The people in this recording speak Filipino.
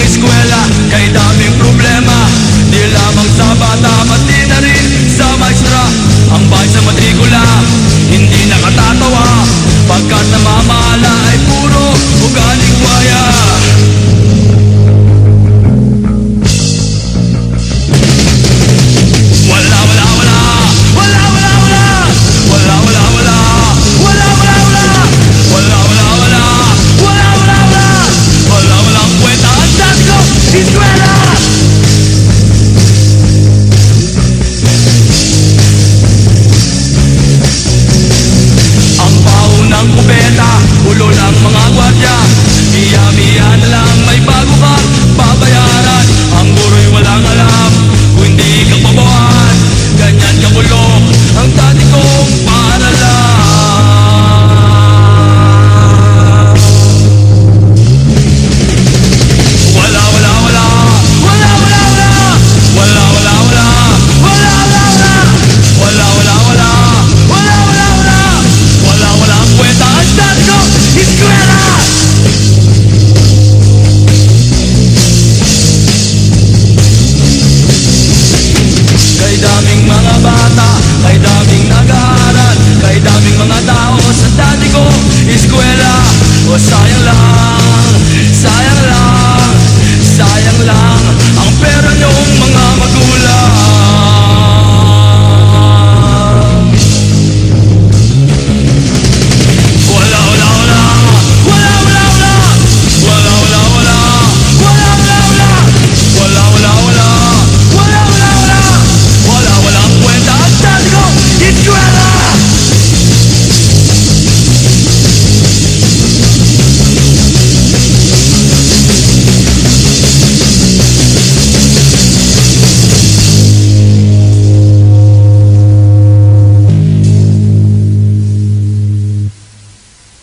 eskwela. Kay daming problema Di lamang sa bata. sayang lang ang pera